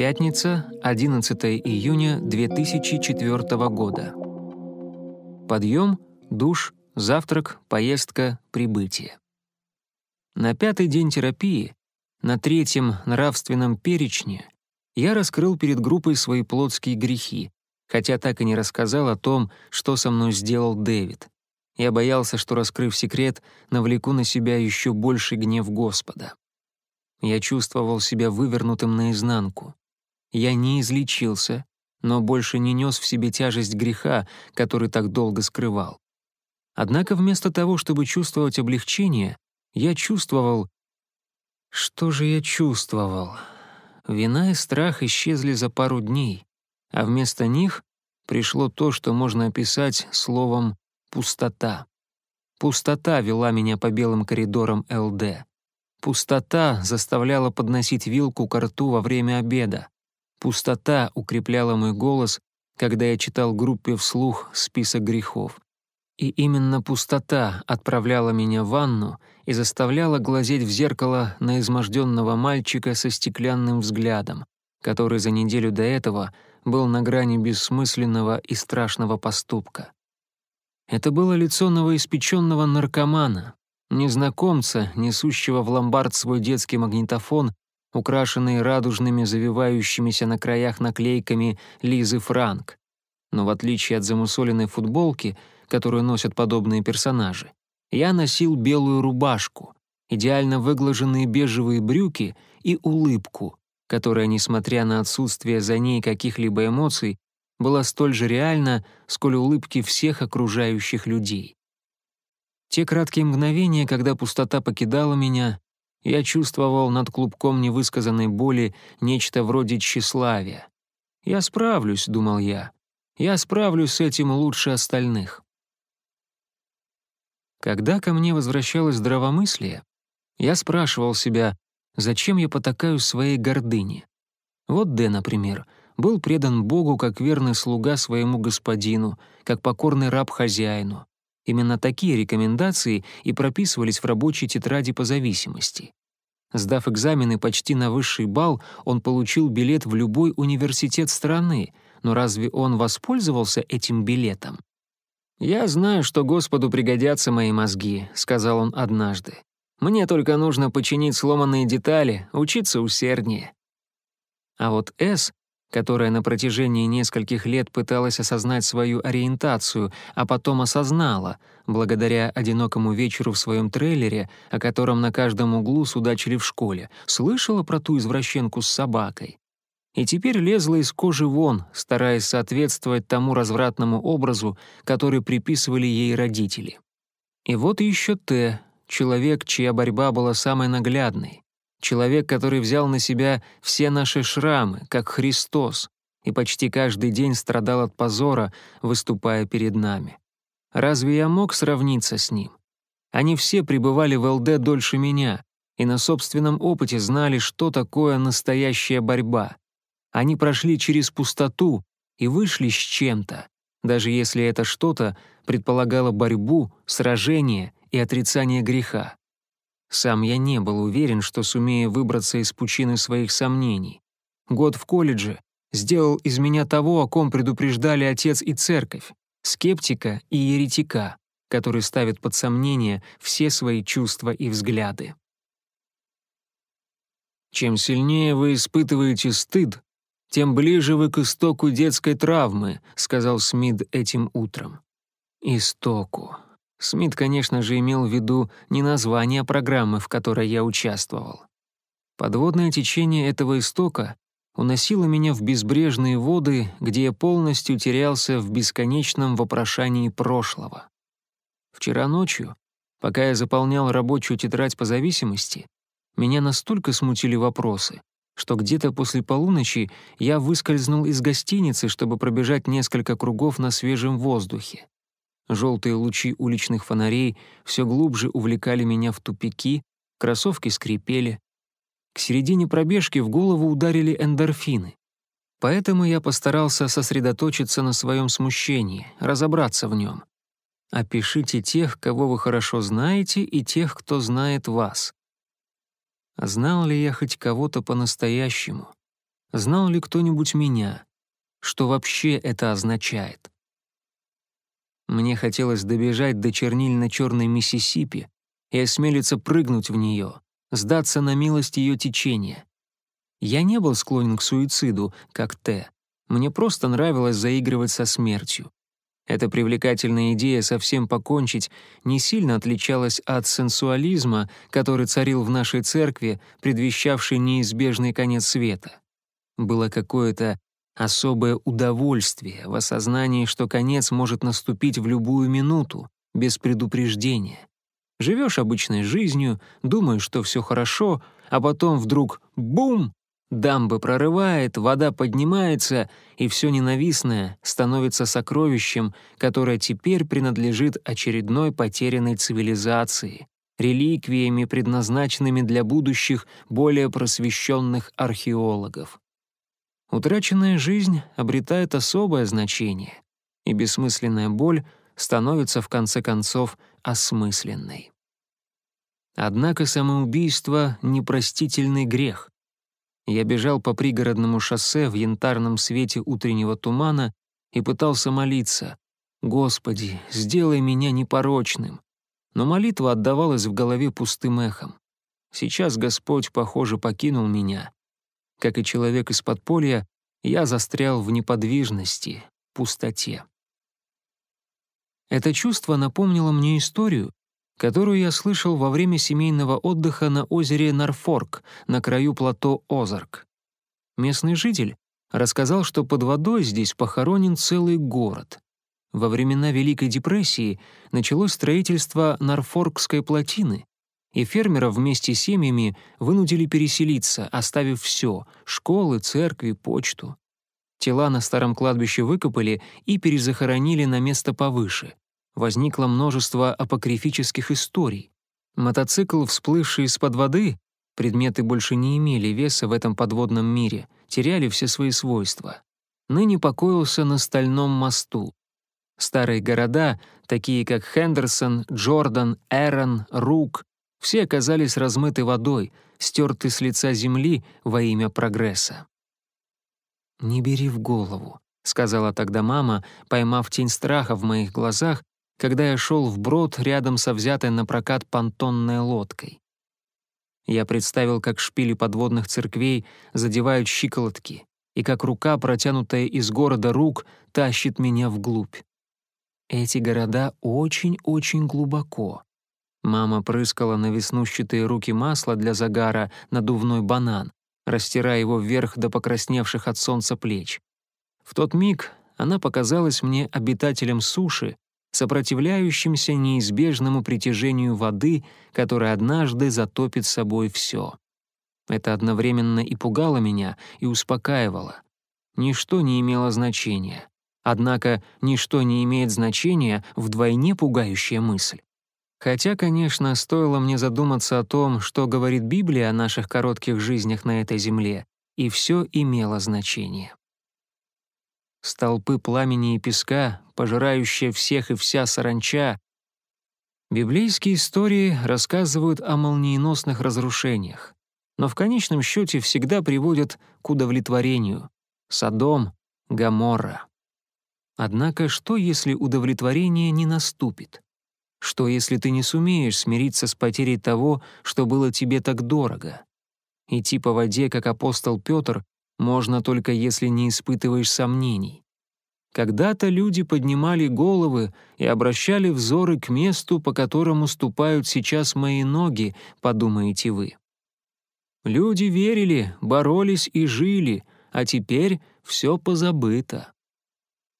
Пятница, 11 июня 2004 года. Подъем, душ, завтрак, поездка, прибытие. На пятый день терапии, на третьем нравственном перечне, я раскрыл перед группой свои плотские грехи, хотя так и не рассказал о том, что со мной сделал Дэвид. Я боялся, что, раскрыв секрет, навлеку на себя еще больший гнев Господа. Я чувствовал себя вывернутым наизнанку. Я не излечился, но больше не нес в себе тяжесть греха, который так долго скрывал. Однако вместо того, чтобы чувствовать облегчение, я чувствовал... Что же я чувствовал? Вина и страх исчезли за пару дней, а вместо них пришло то, что можно описать словом «пустота». Пустота вела меня по белым коридорам ЛД. Пустота заставляла подносить вилку к рту во время обеда. Пустота укрепляла мой голос, когда я читал группе вслух список грехов. И именно пустота отправляла меня в ванну и заставляла глазеть в зеркало на изможденного мальчика со стеклянным взглядом, который за неделю до этого был на грани бессмысленного и страшного поступка. Это было лицо новоиспеченного наркомана, незнакомца, несущего в ломбард свой детский магнитофон украшенные радужными завивающимися на краях наклейками Лизы Франк. Но в отличие от замусоленной футболки, которую носят подобные персонажи, я носил белую рубашку, идеально выглаженные бежевые брюки и улыбку, которая, несмотря на отсутствие за ней каких-либо эмоций, была столь же реальна, сколь улыбки всех окружающих людей. Те краткие мгновения, когда пустота покидала меня, я чувствовал над клубком невысказанной боли нечто вроде тщеславия. «Я справлюсь», — думал я. «Я справлюсь с этим лучше остальных». Когда ко мне возвращалось здравомыслие, я спрашивал себя, зачем я потакаю своей гордыне. Вот Д, например, был предан Богу как верный слуга своему господину, как покорный раб хозяину. Именно такие рекомендации и прописывались в рабочей тетради по зависимости. Сдав экзамены почти на высший балл, он получил билет в любой университет страны, но разве он воспользовался этим билетом? «Я знаю, что Господу пригодятся мои мозги», — сказал он однажды. «Мне только нужно починить сломанные детали, учиться усерднее». А вот С которая на протяжении нескольких лет пыталась осознать свою ориентацию, а потом осознала, благодаря одинокому вечеру в своем трейлере, о котором на каждом углу судачили в школе, слышала про ту извращенку с собакой. И теперь лезла из кожи вон, стараясь соответствовать тому развратному образу, который приписывали ей родители. И вот еще Т, человек, чья борьба была самой наглядной. Человек, который взял на себя все наши шрамы, как Христос, и почти каждый день страдал от позора, выступая перед нами. Разве я мог сравниться с ним? Они все пребывали в ЛД дольше меня и на собственном опыте знали, что такое настоящая борьба. Они прошли через пустоту и вышли с чем-то, даже если это что-то предполагало борьбу, сражение и отрицание греха. Сам я не был уверен, что сумею выбраться из пучины своих сомнений. Год в колледже сделал из меня того, о ком предупреждали отец и церковь, скептика и еретика, который ставит под сомнение все свои чувства и взгляды. Чем сильнее вы испытываете стыд, тем ближе вы к истоку детской травмы, сказал Смит этим утром. Истоку. Смит, конечно же, имел в виду не название программы, в которой я участвовал. Подводное течение этого истока уносило меня в безбрежные воды, где я полностью терялся в бесконечном вопрошании прошлого. Вчера ночью, пока я заполнял рабочую тетрадь по зависимости, меня настолько смутили вопросы, что где-то после полуночи я выскользнул из гостиницы, чтобы пробежать несколько кругов на свежем воздухе. Желтые лучи уличных фонарей все глубже увлекали меня в тупики, кроссовки скрипели. К середине пробежки в голову ударили эндорфины. Поэтому я постарался сосредоточиться на своем смущении, разобраться в нем. Опишите тех, кого вы хорошо знаете, и тех, кто знает вас. знал ли я хоть кого-то по-настоящему? Знал ли кто-нибудь меня? Что вообще это означает? Мне хотелось добежать до чернильно-черной Миссисипи и осмелиться прыгнуть в нее, сдаться на милость ее течения. Я не был склонен к суициду, как Т. Мне просто нравилось заигрывать со смертью. Эта привлекательная идея совсем покончить не сильно отличалась от сенсуализма, который царил в нашей церкви, предвещавший неизбежный конец света. Было какое-то особое удовольствие в осознании, что конец может наступить в любую минуту, без предупреждения. Живешь обычной жизнью, думаешь, что все хорошо, а потом вдруг — бум! Дамбы прорывает, вода поднимается, и все ненавистное становится сокровищем, которое теперь принадлежит очередной потерянной цивилизации, реликвиями, предназначенными для будущих, более просвещенных археологов. Утраченная жизнь обретает особое значение, и бессмысленная боль становится в конце концов осмысленной. Однако самоубийство — непростительный грех. Я бежал по пригородному шоссе в янтарном свете утреннего тумана и пытался молиться. «Господи, сделай меня непорочным». Но молитва отдавалась в голове пустым эхом. Сейчас Господь, похоже, покинул меня. Как и человек из подполья, я застрял в неподвижности, пустоте. Это чувство напомнило мне историю, которую я слышал во время семейного отдыха на озере Нарфорк на краю плато Озарк. Местный житель рассказал, что под водой здесь похоронен целый город. Во времена Великой депрессии началось строительство Нарфоркской плотины, и фермеров вместе с семьями вынудили переселиться, оставив все — школы, церкви, почту. Тела на старом кладбище выкопали и перезахоронили на место повыше возникло множество апокрифических историй. Мотоцикл, всплывший из-под воды, предметы больше не имели веса в этом подводном мире, теряли все свои свойства. Ныне покоился на стальном мосту. Старые города, такие как Хендерсон, Джордан, Эрон, Рук, все оказались размыты водой, стерты с лица земли во имя прогресса. «Не бери в голову», — сказала тогда мама, поймав тень страха в моих глазах когда я шел вброд рядом со взятой на прокат понтонной лодкой. Я представил, как шпили подводных церквей задевают щиколотки, и как рука, протянутая из города рук, тащит меня вглубь. Эти города очень-очень глубоко. Мама прыскала на веснущатые руки масла для загара надувной банан, растирая его вверх до покрасневших от солнца плеч. В тот миг она показалась мне обитателем суши, сопротивляющимся неизбежному притяжению воды, которая однажды затопит собой все. Это одновременно и пугало меня, и успокаивало. Ничто не имело значения. Однако ничто не имеет значения вдвойне пугающая мысль. Хотя, конечно, стоило мне задуматься о том, что говорит Библия о наших коротких жизнях на этой земле, и все имело значение. Столпы пламени и песка, пожирающая всех и вся саранча. Библейские истории рассказывают о молниеносных разрушениях, но в конечном счете всегда приводят к удовлетворению. Содом, Гаморра. Однако что, если удовлетворение не наступит? Что, если ты не сумеешь смириться с потерей того, что было тебе так дорого? Идти по воде, как апостол Петр, можно только если не испытываешь сомнений. Когда-то люди поднимали головы и обращали взоры к месту, по которому ступают сейчас мои ноги, подумаете вы. Люди верили, боролись и жили, а теперь все позабыто.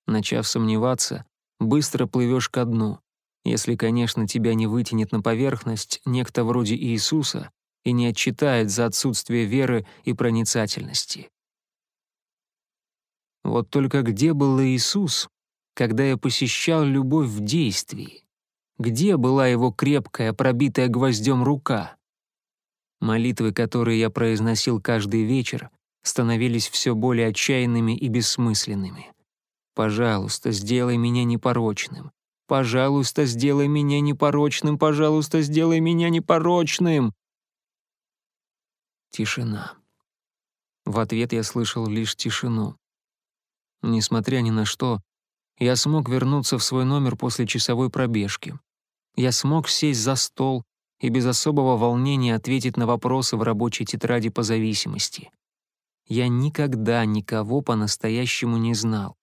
Начав сомневаться, быстро плывешь ко дну, если, конечно, тебя не вытянет на поверхность некто вроде Иисуса и не отчитает за отсутствие веры и проницательности. Вот только где был Иисус, когда я посещал любовь в действии? Где была его крепкая, пробитая гвоздем рука? Молитвы, которые я произносил каждый вечер, становились все более отчаянными и бессмысленными. «Пожалуйста, сделай меня непорочным. Пожалуйста, сделай меня непорочным. Пожалуйста, сделай меня непорочным». Тишина. В ответ я слышал лишь тишину. Несмотря ни на что, я смог вернуться в свой номер после часовой пробежки. Я смог сесть за стол и без особого волнения ответить на вопросы в рабочей тетради по зависимости. Я никогда никого по-настоящему не знал.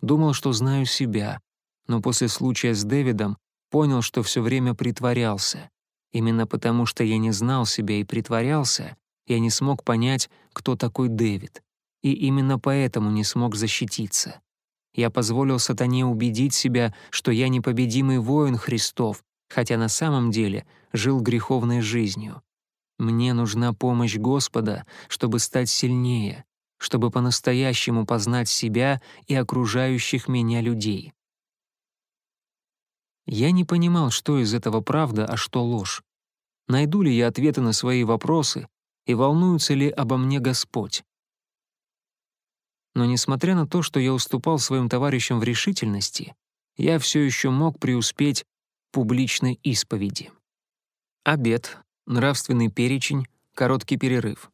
Думал, что знаю себя, но после случая с Дэвидом понял, что все время притворялся. Именно потому, что я не знал себя и притворялся, я не смог понять, кто такой Дэвид. И именно поэтому не смог защититься. Я позволил сатане убедить себя, что я непобедимый воин Христов, хотя на самом деле жил греховной жизнью. Мне нужна помощь Господа, чтобы стать сильнее, чтобы по-настоящему познать себя и окружающих меня людей. Я не понимал, что из этого правда, а что ложь. Найду ли я ответы на свои вопросы и волнуется ли обо мне Господь? Но несмотря на то, что я уступал своим товарищам в решительности, я все еще мог преуспеть в публичной исповеди. Обед, нравственный перечень, короткий перерыв.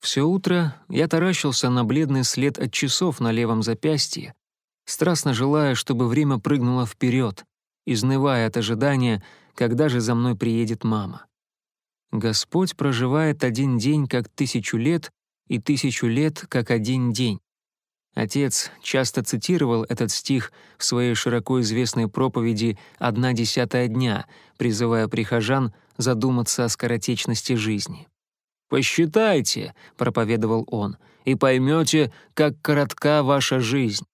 Все утро я таращился на бледный след от часов на левом запястье, страстно желая, чтобы время прыгнуло вперед, изнывая от ожидания, когда же за мной приедет мама. Господь проживает один день как тысячу лет и тысячу лет как один день. Отец часто цитировал этот стих в своей широко известной проповеди «Одна десятая дня», призывая прихожан задуматься о скоротечности жизни. «Посчитайте», — проповедовал он, — «и поймете, как коротка ваша жизнь.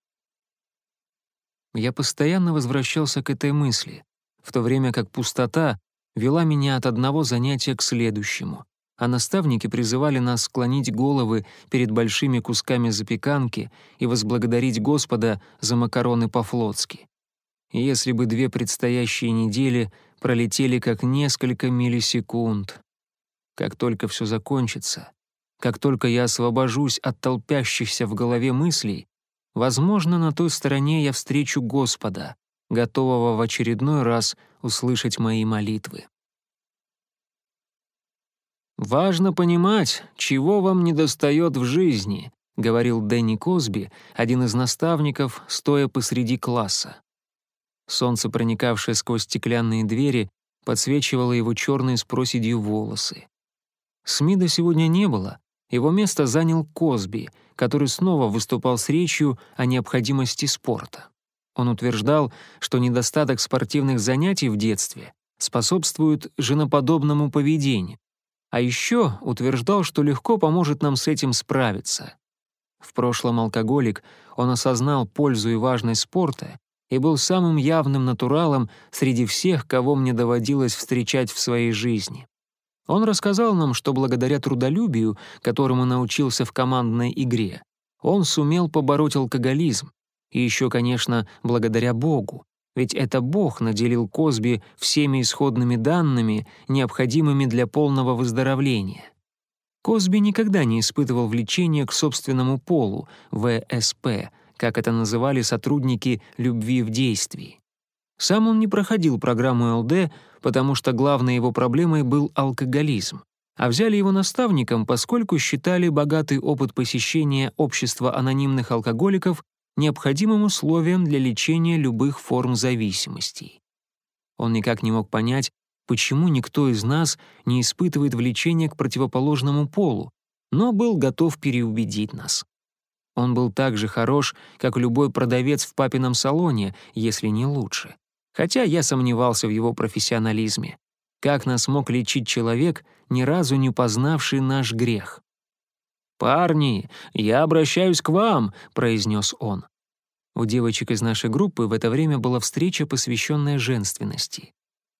Я постоянно возвращался к этой мысли, в то время как пустота вела меня от одного занятия к следующему, а наставники призывали нас склонить головы перед большими кусками запеканки и возблагодарить Господа за макароны по-флотски. Если бы две предстоящие недели пролетели как несколько миллисекунд. Как только все закончится, как только я освобожусь от толпящихся в голове мыслей, Возможно, на той стороне я встречу Господа, готового в очередной раз услышать мои молитвы. «Важно понимать, чего вам недостает в жизни», — говорил Дэнни Косби, один из наставников, стоя посреди класса. Солнце, проникавшее сквозь стеклянные двери, подсвечивало его черные с проседью волосы. Смида сегодня не было, его место занял Косби, который снова выступал с речью о необходимости спорта. Он утверждал, что недостаток спортивных занятий в детстве способствует женоподобному поведению, а еще утверждал, что легко поможет нам с этим справиться. В прошлом алкоголик, он осознал пользу и важность спорта и был самым явным натуралом среди всех, кого мне доводилось встречать в своей жизни. Он рассказал нам, что благодаря трудолюбию, которому научился в командной игре, он сумел побороть алкоголизм. И еще, конечно, благодаря Богу. Ведь это Бог наделил Косби всеми исходными данными, необходимыми для полного выздоровления. Косби никогда не испытывал влечения к собственному полу, ВСП, как это называли сотрудники любви в действии. Сам он не проходил программу ЛД, потому что главной его проблемой был алкоголизм, а взяли его наставником, поскольку считали богатый опыт посещения общества анонимных алкоголиков необходимым условием для лечения любых форм зависимостей. Он никак не мог понять, почему никто из нас не испытывает влечения к противоположному полу, но был готов переубедить нас. Он был так же хорош, как любой продавец в папином салоне, если не лучше хотя я сомневался в его профессионализме. Как нас мог лечить человек, ни разу не познавший наш грех? «Парни, я обращаюсь к вам», — произнес он. У девочек из нашей группы в это время была встреча, посвященная женственности.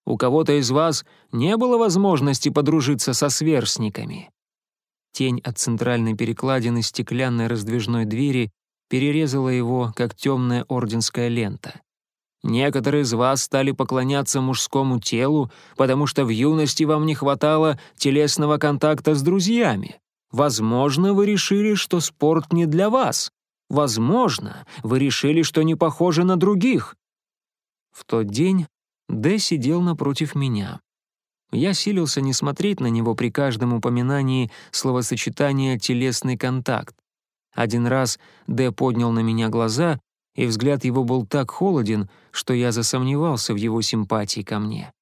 «У кого-то из вас не было возможности подружиться со сверстниками?» Тень от центральной перекладины стеклянной раздвижной двери перерезала его, как темная орденская лента. Некоторые из вас стали поклоняться мужскому телу, потому что в юности вам не хватало телесного контакта с друзьями. Возможно, вы решили, что спорт не для вас. Возможно, вы решили, что не похожи на других. В тот день Дэ сидел напротив меня. Я силился не смотреть на него при каждом упоминании словосочетания «телесный контакт». Один раз Д поднял на меня глаза, и взгляд его был так холоден, что я засомневался в его симпатии ко мне.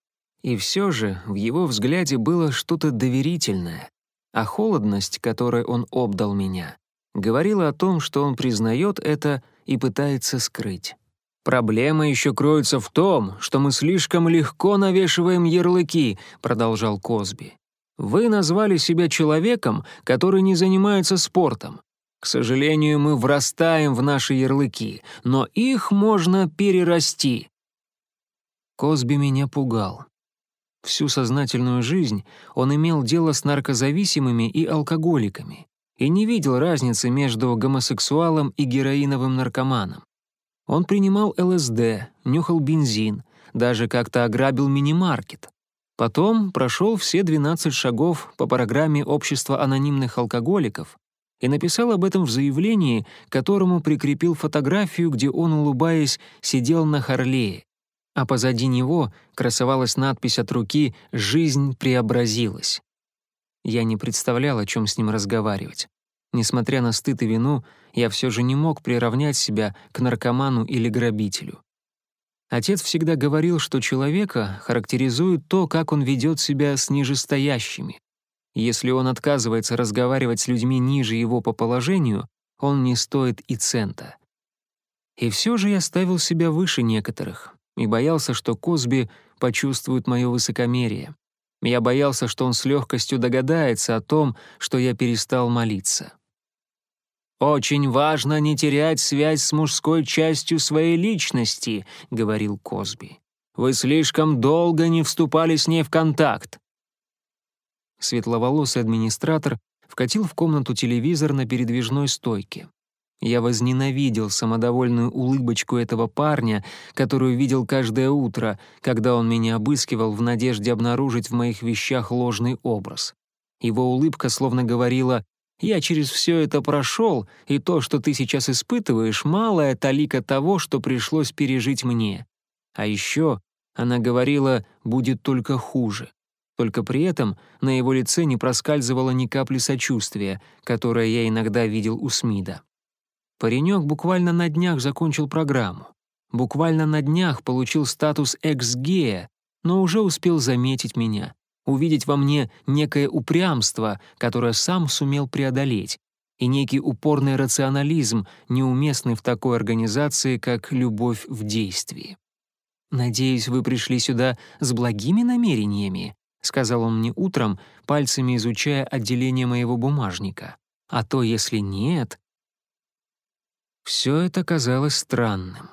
И все же в его взгляде было что-то доверительное, а холодность, которой он обдал меня, говорила о том, что он признает это и пытается скрыть. «Проблема еще кроется в том, что мы слишком легко навешиваем ярлыки», — продолжал Козби. «Вы назвали себя человеком, который не занимается спортом. К сожалению, мы врастаем в наши ярлыки, но их можно перерасти». Козби меня пугал. Всю сознательную жизнь он имел дело с наркозависимыми и алкоголиками и не видел разницы между гомосексуалом и героиновым наркоманом. Он принимал ЛСД, нюхал бензин, даже как-то ограбил мини-маркет. Потом прошел все 12 шагов по программе Общества анонимных алкоголиков и написал об этом в заявлении, которому прикрепил фотографию, где он, улыбаясь, сидел на Харлее. А позади него красовалась надпись от руки «Жизнь преобразилась». Я не представлял, о чем с ним разговаривать. Несмотря на стыд и вину, я все же не мог приравнять себя к наркоману или грабителю. Отец всегда говорил, что человека характеризует то, как он ведет себя с нижестоящими. Если он отказывается разговаривать с людьми ниже его по положению, он не стоит и цента. И все же я ставил себя выше некоторых и боялся, что Косби почувствует мое высокомерие. Я боялся, что он с легкостью догадается о том, что я перестал молиться. «Очень важно не терять связь с мужской частью своей личности», — говорил Косби. «Вы слишком долго не вступали с ней в контакт». Светловолосый администратор вкатил в комнату телевизор на передвижной стойке. Я возненавидел самодовольную улыбочку этого парня, которую видел каждое утро, когда он меня обыскивал в надежде обнаружить в моих вещах ложный образ. Его улыбка словно говорила я через все это прошел, и то, что ты сейчас испытываешь, малая талика того, что пришлось пережить мне. А еще она говорила, будет только хуже. Только при этом на его лице не проскальзывало ни капли сочувствия, которое я иногда видел у Смида. Паренек буквально на днях закончил программу. Буквально на днях получил статус экс-гея, но уже успел заметить меня увидеть во мне некое упрямство, которое сам сумел преодолеть, и некий упорный рационализм, неуместный в такой организации, как любовь в действии. «Надеюсь, вы пришли сюда с благими намерениями», — сказал он мне утром, пальцами изучая отделение моего бумажника. «А то, если нет...» Все это казалось странным.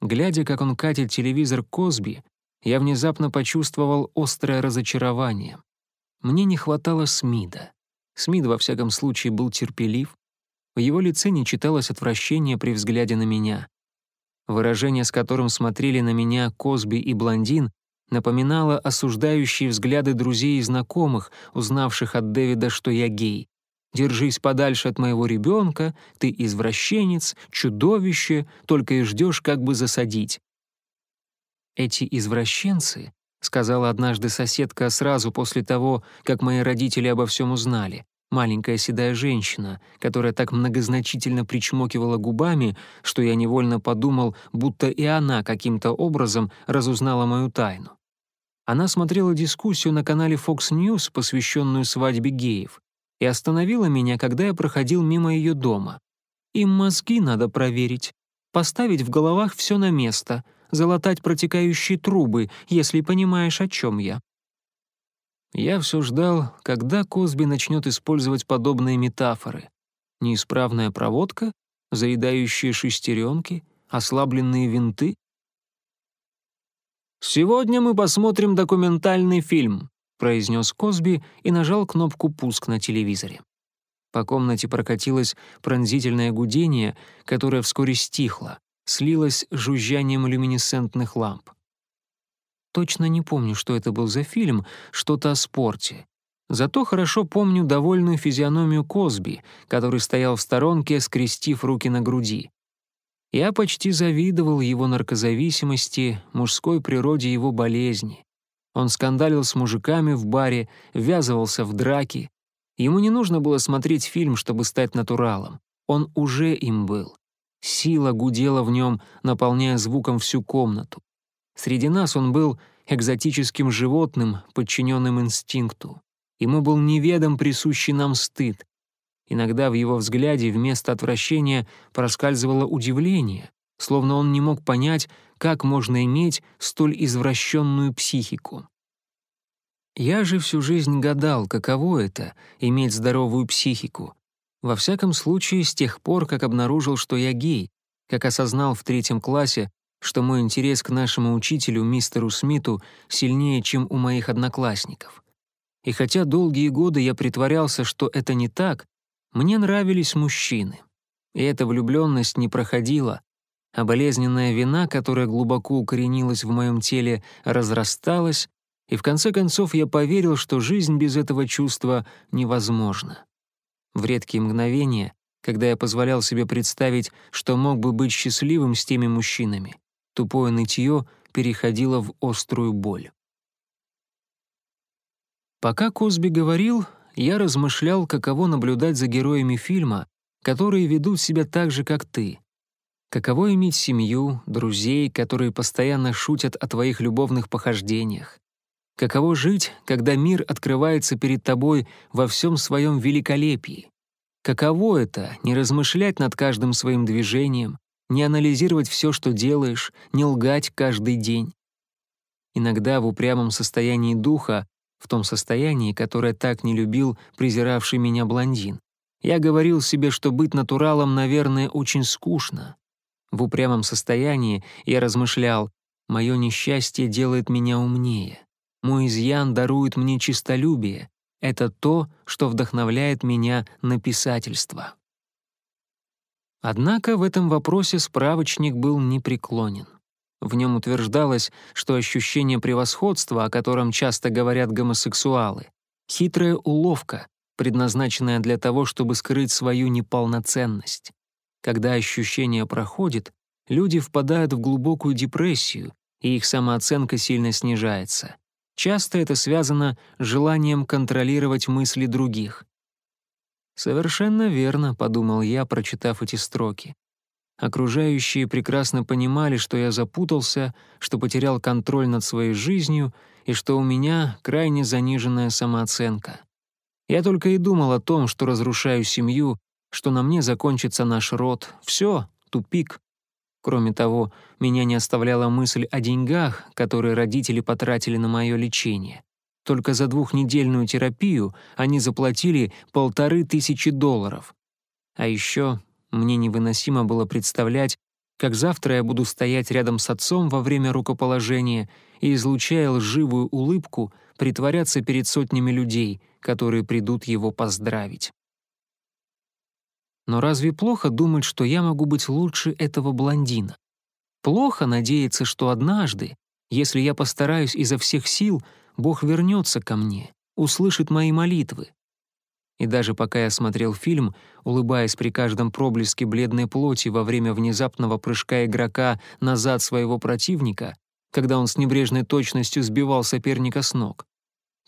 Глядя, как он катит телевизор Косби, я внезапно почувствовал острое разочарование. Мне не хватало Смида. Смид, во всяком случае, был терпелив. В его лице не читалось отвращение при взгляде на меня. Выражение, с которым смотрели на меня Косби и Блондин, напоминало осуждающие взгляды друзей и знакомых, узнавших от Дэвида, что я гей. «Держись подальше от моего ребенка, ты извращенец, чудовище, только и ждешь, как бы засадить». «Эти извращенцы», — сказала однажды соседка сразу после того, как мои родители обо всем узнали, маленькая седая женщина, которая так многозначительно причмокивала губами, что я невольно подумал, будто и она каким-то образом разузнала мою тайну. Она смотрела дискуссию на канале Fox News, посвященную свадьбе геев, и остановила меня, когда я проходил мимо ее дома. Им мозги надо проверить, поставить в головах все на место — залатать протекающие трубы, если понимаешь, о чем я». Я все ждал, когда Косби начнет использовать подобные метафоры. Неисправная проводка, заедающие шестеренки, ослабленные винты. «Сегодня мы посмотрим документальный фильм», — произнес Косби и нажал кнопку «Пуск» на телевизоре. По комнате прокатилось пронзительное гудение, которое вскоре стихло слилось с жужжанием люминесцентных ламп. Точно не помню, что это был за фильм, что-то о спорте. Зато хорошо помню довольную физиономию Косби, который стоял в сторонке, скрестив руки на груди. Я почти завидовал его наркозависимости, мужской природе его болезни. Он скандалил с мужиками в баре, ввязывался в драки. Ему не нужно было смотреть фильм, чтобы стать натуралом. Он уже им был. Сила гудела в нем, наполняя звуком всю комнату. Среди нас он был экзотическим животным, подчиненным инстинкту. Ему был неведом присущий нам стыд. Иногда в его взгляде вместо отвращения проскальзывало удивление, словно он не мог понять, как можно иметь столь извращенную психику. Я же всю жизнь гадал, каково это — иметь здоровую психику. Во всяком случае, с тех пор, как обнаружил, что я гей, как осознал в третьем классе, что мой интерес к нашему учителю, мистеру Смиту, сильнее, чем у моих одноклассников. И хотя долгие годы я притворялся, что это не так, мне нравились мужчины. И эта влюбленность не проходила, а болезненная вина, которая глубоко укоренилась в моем теле, разрасталась, и в конце концов я поверил, что жизнь без этого чувства невозможна. В редкие мгновения, когда я позволял себе представить, что мог бы быть счастливым с теми мужчинами, тупое нытье переходило в острую боль. Пока Косби говорил, я размышлял, каково наблюдать за героями фильма, которые ведут себя так же, как ты, Каково иметь семью, друзей, которые постоянно шутят о твоих любовных похождениях? Каково жить, когда мир открывается перед тобой во всем своем великолепии? Каково это — не размышлять над каждым своим движением, не анализировать все, что делаешь, не лгать каждый день? Иногда в упрямом состоянии духа, в том состоянии, которое так не любил презиравший меня блондин, я говорил себе, что быть натуралом, наверное, очень скучно. В упрямом состоянии я размышлял, мое несчастье делает меня умнее. Мой изъян дарует мне чистолюбие. Это то, что вдохновляет меня на писательство. Однако в этом вопросе справочник был непреклонен. В нем утверждалось, что ощущение превосходства, о котором часто говорят гомосексуалы, хитрая уловка, предназначенная для того, чтобы скрыть свою неполноценность. Когда ощущение проходит, люди впадают в глубокую депрессию, и их самооценка сильно снижается. Часто это связано с желанием контролировать мысли других. «Совершенно верно», — подумал я, прочитав эти строки. Окружающие прекрасно понимали, что я запутался, что потерял контроль над своей жизнью и что у меня крайне заниженная самооценка. Я только и думал о том, что разрушаю семью что на мне закончится наш род. Все, тупик. Кроме того, меня не оставляла мысль о деньгах, которые родители потратили на мое лечение. Только за двухнедельную терапию они заплатили полторы тысячи долларов. А еще мне невыносимо было представлять, как завтра я буду стоять рядом с отцом во время рукоположения и, излучая лживую улыбку, притворяться перед сотнями людей, которые придут его поздравить. Но разве плохо думать, что я могу быть лучше этого блондина? Плохо надеяться, что однажды, если я постараюсь изо всех сил, Бог вернется ко мне, услышит мои молитвы. И даже пока я смотрел фильм, улыбаясь при каждом проблеске бледной плоти во время внезапного прыжка игрока назад своего противника, когда он с небрежной точностью сбивал соперника с ног,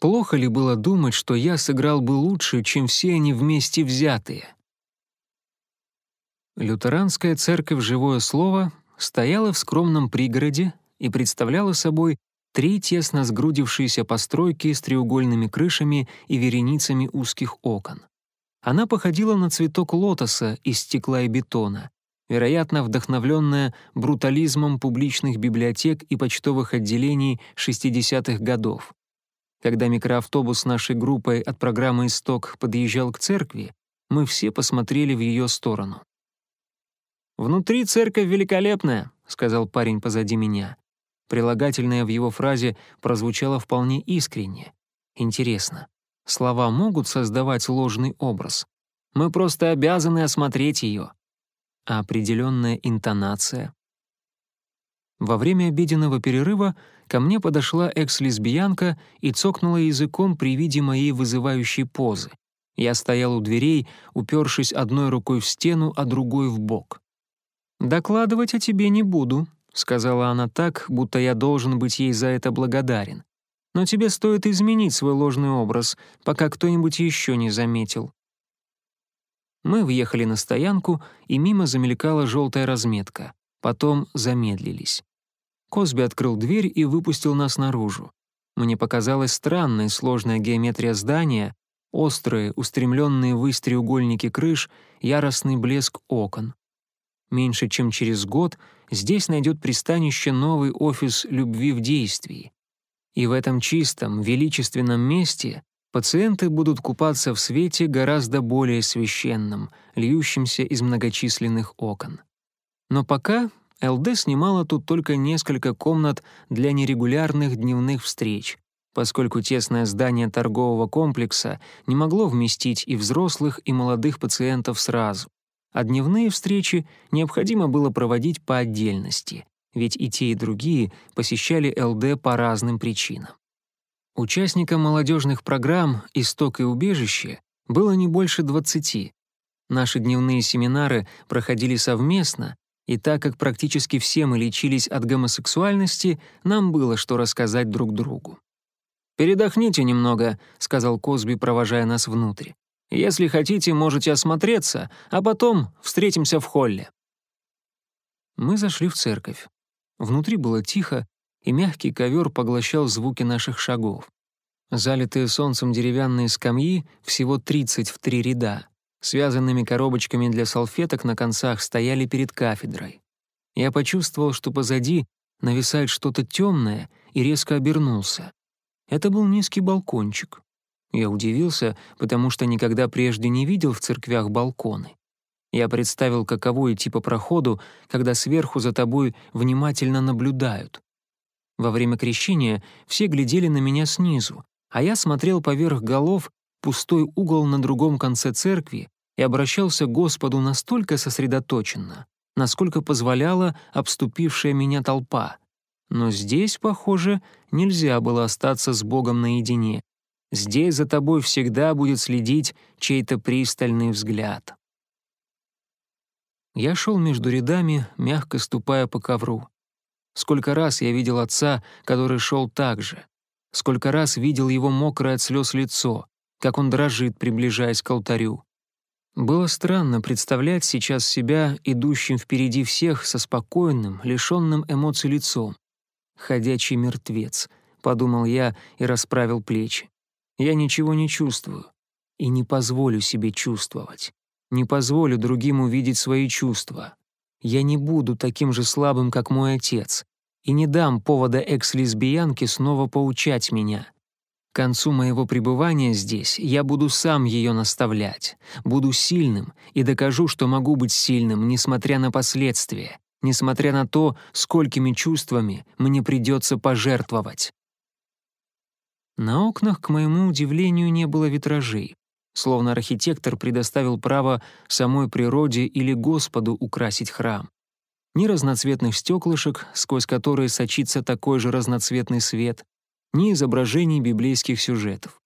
плохо ли было думать, что я сыграл бы лучше, чем все они вместе взятые? Лютеранская церковь «Живое слово» стояла в скромном пригороде и представляла собой три тесно сгрудившиеся постройки с треугольными крышами и вереницами узких окон. Она походила на цветок лотоса из стекла и бетона, вероятно, вдохновленная брутализмом публичных библиотек и почтовых отделений 60-х годов. Когда микроавтобус нашей группой от программы «Исток» подъезжал к церкви, мы все посмотрели в ее сторону. «Внутри церковь великолепная», — сказал парень позади меня. Прилагательное в его фразе прозвучало вполне искренне. Интересно, слова могут создавать ложный образ? Мы просто обязаны осмотреть ее. А определенная интонация? Во время обеденного перерыва ко мне подошла экс-лесбиянка и цокнула языком при виде моей вызывающей позы. Я стоял у дверей, упершись одной рукой в стену, а другой в бок. «Докладывать о тебе не буду», — сказала она так, будто я должен быть ей за это благодарен. Но тебе стоит изменить свой ложный образ, пока кто-нибудь еще не заметил». Мы въехали на стоянку, и мимо замелькала желтая разметка. Потом замедлились. Косби открыл дверь и выпустил нас наружу. Мне показалась странной сложная геометрия здания, острые, устремленные ввысь треугольники крыш, яростный блеск окон. Меньше чем через год здесь найдет пристанище новый офис любви в действии. И в этом чистом, величественном месте пациенты будут купаться в свете гораздо более священном, льющемся из многочисленных окон. Но пока ЛД снимала тут только несколько комнат для нерегулярных дневных встреч, поскольку тесное здание торгового комплекса не могло вместить и взрослых, и молодых пациентов сразу. А дневные встречи необходимо было проводить по отдельности, ведь и те, и другие посещали ЛД по разным причинам. Участникам молодежных программ «Исток и убежище» было не больше 20. Наши дневные семинары проходили совместно, и так как практически все мы лечились от гомосексуальности, нам было что рассказать друг другу. «Передохните немного», — сказал Косби, провожая нас внутрь. «Если хотите, можете осмотреться, а потом встретимся в холле». Мы зашли в церковь. Внутри было тихо, и мягкий ковер поглощал звуки наших шагов. Залитые солнцем деревянные скамьи, всего 30 в три ряда, связанными коробочками для салфеток на концах стояли перед кафедрой. Я почувствовал, что позади нависает что-то темное, и резко обернулся. Это был низкий балкончик. Я удивился, потому что никогда прежде не видел в церквях балконы. Я представил, каково идти по проходу, когда сверху за тобой внимательно наблюдают. Во время крещения все глядели на меня снизу, а я смотрел поверх голов пустой угол на другом конце церкви и обращался к Господу настолько сосредоточенно, насколько позволяла обступившая меня толпа. Но здесь, похоже, нельзя было остаться с Богом наедине. Здесь за тобой всегда будет следить чей-то пристальный взгляд. Я шел между рядами, мягко ступая по ковру. Сколько раз я видел отца, который шел так же. Сколько раз видел его мокрое от слез лицо, как он дрожит, приближаясь к алтарю. Было странно представлять сейчас себя идущим впереди всех со спокойным, лишенным эмоций лицом. «Ходячий мертвец», — подумал я и расправил плечи. «Я ничего не чувствую и не позволю себе чувствовать. Не позволю другим увидеть свои чувства. Я не буду таким же слабым, как мой отец, и не дам повода экс-лесбиянке снова поучать меня. К концу моего пребывания здесь я буду сам ее наставлять, буду сильным и докажу, что могу быть сильным, несмотря на последствия, несмотря на то, сколькими чувствами мне придется пожертвовать. На окнах, к моему удивлению, не было витражей, словно архитектор предоставил право самой природе или Господу украсить храм ни разноцветных стеклышек, сквозь которые сочится такой же разноцветный свет, ни изображений библейских сюжетов.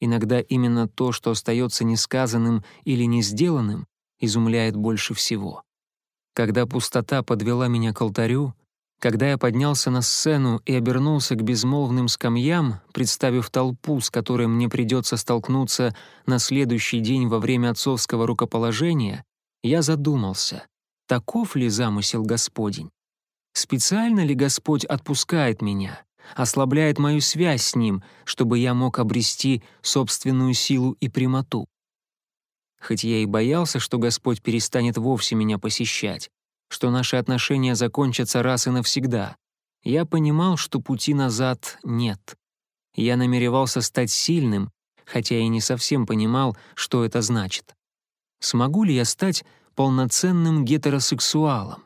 Иногда именно то, что остается несказанным или не сделанным, изумляет больше всего. Когда пустота подвела меня к алтарю, когда я поднялся на сцену и обернулся к безмолвным скамьям, представив толпу, с которой мне придется столкнуться на следующий день во время отцовского рукоположения, я задумался, Таков ли замысел Господень? Специально ли Господь отпускает меня, ослабляет мою связь с Ним, чтобы я мог обрести собственную силу и прямоту? Хоть я и боялся, что Господь перестанет вовсе меня посещать, что наши отношения закончатся раз и навсегда, я понимал, что пути назад нет. Я намеревался стать сильным, хотя и не совсем понимал, что это значит. Смогу ли я стать полноценным гетеросексуалом?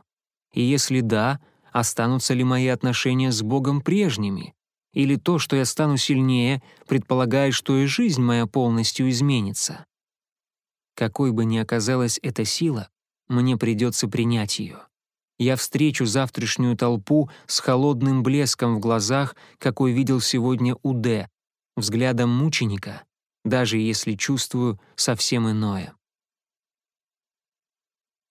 И если да, останутся ли мои отношения с Богом прежними? Или то, что я стану сильнее, предполагает, что и жизнь моя полностью изменится? Какой бы ни оказалась эта сила, мне придется принять ее. Я встречу завтрашнюю толпу с холодным блеском в глазах, какой видел сегодня Уде, взглядом мученика, даже если чувствую совсем иное.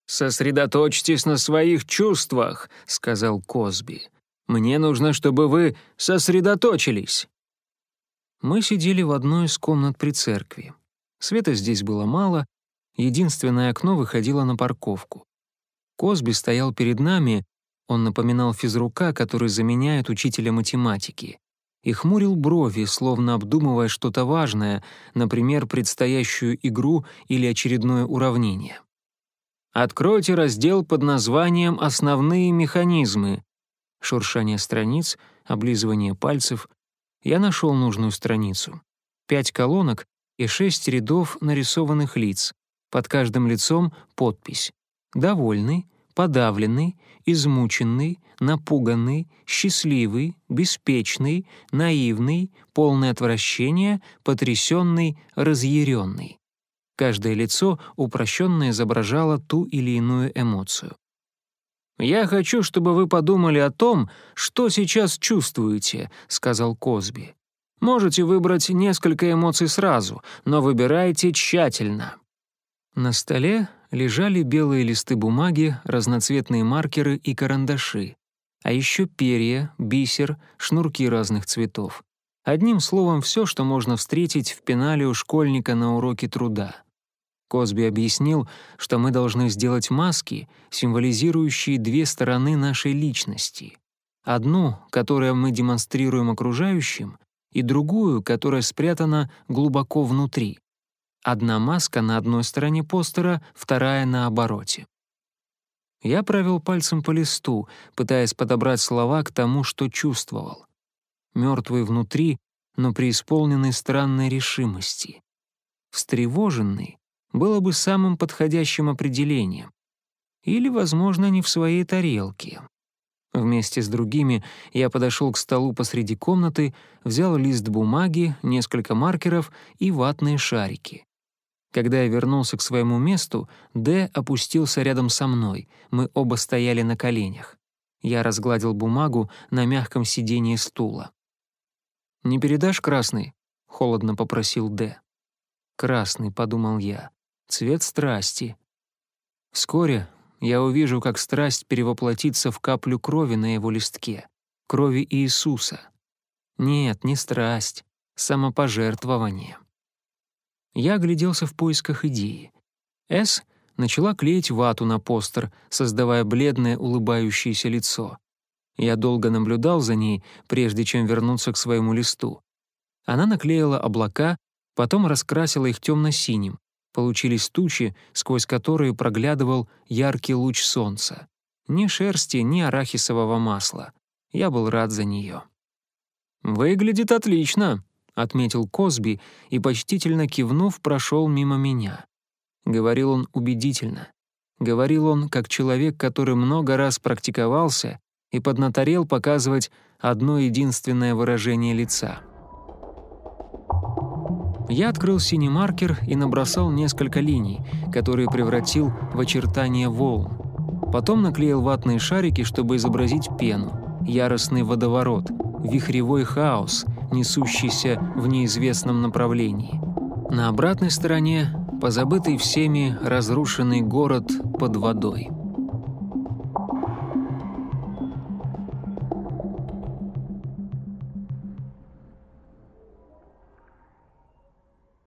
«Сосредоточьтесь на своих чувствах», — сказал Косби. «Мне нужно, чтобы вы сосредоточились». Мы сидели в одной из комнат при церкви. Света здесь было мало, единственное окно выходило на парковку. Косби стоял перед нами, он напоминал физрука, который заменяет учителя математики, и хмурил брови, словно обдумывая что-то важное, например, предстоящую игру или очередное уравнение. «Откройте раздел под названием «Основные механизмы». Шуршание страниц, облизывание пальцев. Я нашел нужную страницу. Пять колонок и шесть рядов нарисованных лиц. Под каждым лицом подпись. «Довольный», «подавленный», «измученный», «напуганный», «счастливый», «беспечный», «наивный», «полный отвращения», «потрясенный», «разъяренный». Каждое лицо упрощенно изображало ту или иную эмоцию. «Я хочу, чтобы вы подумали о том, что сейчас чувствуете», — сказал Косби. «Можете выбрать несколько эмоций сразу, но выбирайте тщательно». На столе лежали белые листы бумаги, разноцветные маркеры и карандаши, а еще перья, бисер, шнурки разных цветов. Одним словом, все, что можно встретить в пенале у школьника на уроке труда. Косби объяснил, что мы должны сделать маски, символизирующие две стороны нашей личности. Одну, которую мы демонстрируем окружающим, и другую, которая спрятана глубоко внутри. Одна маска на одной стороне постера, вторая на обороте. Я провел пальцем по листу, пытаясь подобрать слова к тому, что чувствовал. Мертвый внутри, но преисполненный странной решимости. Встревоженный, было бы самым подходящим определением. Или, возможно, не в своей тарелке. Вместе с другими я подошел к столу посреди комнаты, взял лист бумаги, несколько маркеров и ватные шарики. Когда я вернулся к своему месту, Д опустился рядом со мной, мы оба стояли на коленях. Я разгладил бумагу на мягком сиденье стула. «Не передашь красный?» — холодно попросил Д. «Красный», — подумал я цвет страсти. Вскоре я увижу, как страсть перевоплотится в каплю крови на его листке, крови Иисуса. Нет, не страсть, самопожертвование. Я огляделся в поисках идеи. С начала клеить вату на постер, создавая бледное улыбающееся лицо. Я долго наблюдал за ней, прежде чем вернуться к своему листу. Она наклеила облака, потом раскрасила их темно-синим, Получились тучи, сквозь которые проглядывал яркий луч солнца. Ни шерсти, ни арахисового масла. Я был рад за нее. «Выглядит отлично», — отметил Косби и, почтительно кивнув, прошел мимо меня. Говорил он убедительно. Говорил он, как человек, который много раз практиковался и поднаторел показывать одно единственное выражение лица — я открыл синий маркер и набросал несколько линий, которые превратил в очертания волн. Потом наклеил ватные шарики, чтобы изобразить пену, яростный водоворот, вихревой хаос, несущийся в неизвестном направлении. На обратной стороне позабытый всеми разрушенный город под водой.